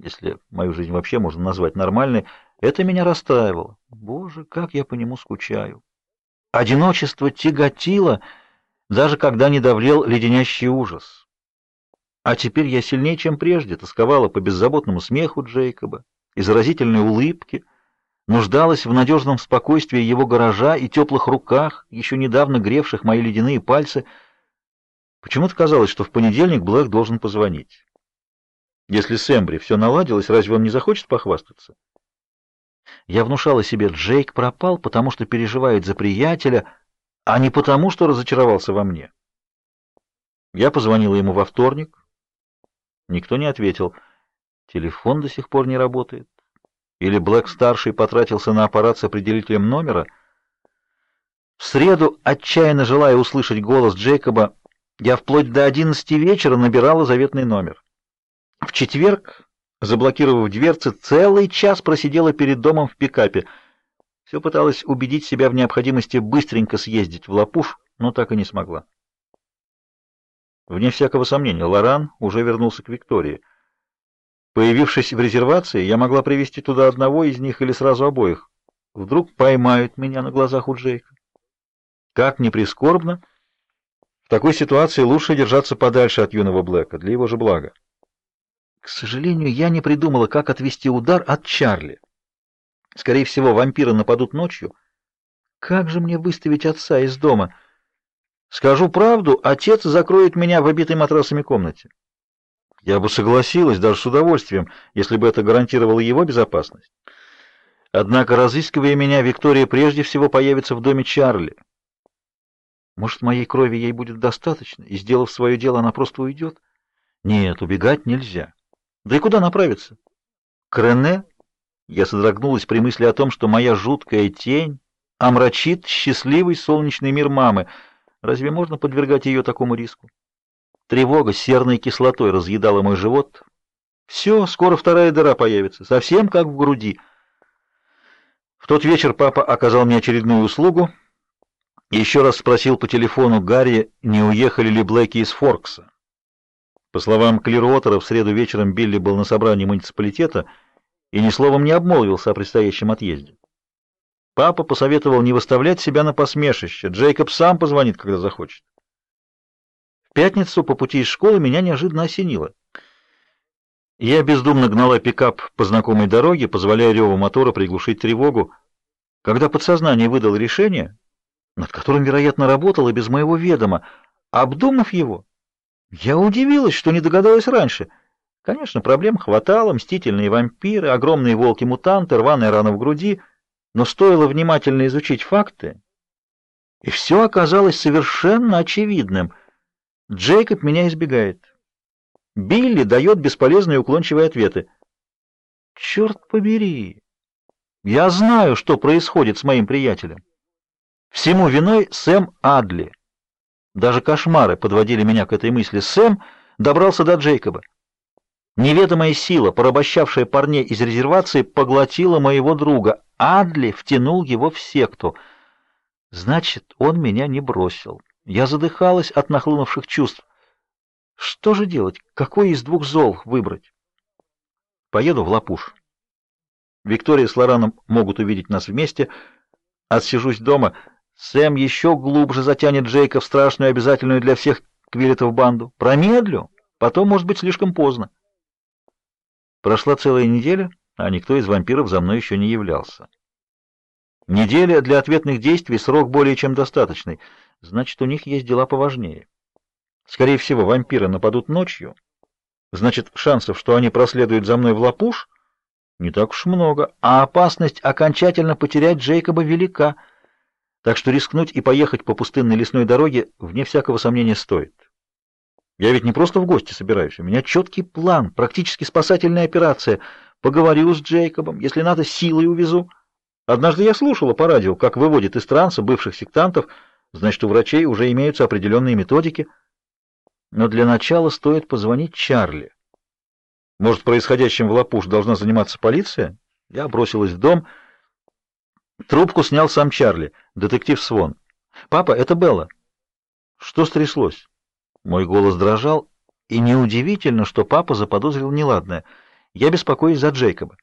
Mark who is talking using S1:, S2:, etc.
S1: если мою жизнь вообще можно назвать нормальной, это меня расстраивало. Боже, как я по нему скучаю. Одиночество тяготило, даже когда не давлел леденящий ужас. А теперь я сильнее, чем прежде, тосковала по беззаботному смеху Джейкоба и заразительной улыбке, нуждалась в надежном спокойствии его гаража и теплых руках, еще недавно гревших мои ледяные пальцы. Почему-то казалось, что в понедельник Блэк должен позвонить. Если с Эмбри все наладилось, разве он не захочет похвастаться? Я внушала себе, Джейк пропал, потому что переживает за приятеля, а не потому, что разочаровался во мне. Я позвонила ему во вторник. Никто не ответил. Телефон до сих пор не работает. Или Блэк-старший потратился на аппарат с определителем номера. В среду, отчаянно желая услышать голос Джейкоба, я вплоть до одиннадцати вечера набирала заветный номер. В четверг, заблокировав дверцы, целый час просидела перед домом в пикапе. Все пыталась убедить себя в необходимости быстренько съездить в Лапуш, но так и не смогла. Вне всякого сомнения, Лоран уже вернулся к Виктории. Появившись в резервации, я могла привести туда одного из них или сразу обоих. Вдруг поймают меня на глазах у Джейка. Как ни прискорбно, в такой ситуации лучше держаться подальше от юного Блэка, для его же блага. К сожалению, я не придумала, как отвести удар от Чарли. Скорее всего, вампиры нападут ночью. Как же мне выставить отца из дома? Скажу правду, отец закроет меня в обитой матрасами комнате. Я бы согласилась даже с удовольствием, если бы это гарантировало его безопасность. Однако, разыскивая меня, Виктория прежде всего появится в доме Чарли. Может, моей крови ей будет достаточно, и, сделав свое дело, она просто уйдет? Нет, убегать нельзя. Да и куда направиться? К Рене? Я содрогнулась при мысли о том, что моя жуткая тень омрачит счастливый солнечный мир мамы. Разве можно подвергать ее такому риску? Тревога серной кислотой разъедала мой живот. Все, скоро вторая дыра появится, совсем как в груди. В тот вечер папа оказал мне очередную услугу и еще раз спросил по телефону Гарри, не уехали ли Блэки из Форкса. По словам Клируотера, в среду вечером Билли был на собрании муниципалитета и ни словом не обмолвился о предстоящем отъезде. Папа посоветовал не выставлять себя на посмешище. Джейкоб сам позвонит, когда захочет. В пятницу по пути из школы меня неожиданно осенило. Я бездумно гнала пикап по знакомой дороге, позволяя реву мотора приглушить тревогу. Когда подсознание выдало решение, над которым, вероятно, работало без моего ведома, обдумав его, я удивилась, что не догадалась раньше. Конечно, проблем хватало, мстительные вампиры, огромные волки-мутанты, рваная рана в груди, но стоило внимательно изучить факты, и все оказалось совершенно очевидным. Джейкоб меня избегает. Билли дает бесполезные уклончивые ответы. Черт побери! Я знаю, что происходит с моим приятелем. Всему виной Сэм Адли. Даже кошмары подводили меня к этой мысли. Сэм добрался до Джейкоба. Неведомая сила, порабощавшая парней из резервации, поглотила моего друга. Адли втянул его в секту. Значит, он меня не бросил. Я задыхалась от нахлынувших чувств. Что же делать? Какой из двух зол выбрать? Поеду в Лапуш. Виктория с Лораном могут увидеть нас вместе. Отсижусь дома. Сэм еще глубже затянет Джейка в страшную обязательную для всех Квиллетов банду. Промедлю, потом может быть слишком поздно. Прошла целая неделя, а никто из вампиров за мной еще не являлся. Неделя для ответных действий срок более чем достаточный. Значит, у них есть дела поважнее. Скорее всего, вампиры нападут ночью. Значит, шансов, что они проследуют за мной в лапуш, не так уж много, а опасность окончательно потерять Джейкоба велика — так что рискнуть и поехать по пустынной лесной дороге вне всякого сомнения стоит. Я ведь не просто в гости собираюсь, у меня четкий план, практически спасательная операция. Поговорю с Джейкобом, если надо, силой увезу. Однажды я слушала по радио, как выводят из транса бывших сектантов, значит, у врачей уже имеются определенные методики. Но для начала стоит позвонить Чарли. Может, происходящим в Лапуш должна заниматься полиция? Я бросилась в дом. Трубку снял сам Чарли, детектив Свон. «Папа, это Белла». «Что стряслось?» Мой голос дрожал, и неудивительно, что папа заподозрил неладное. Я беспокоюсь за Джейкоба.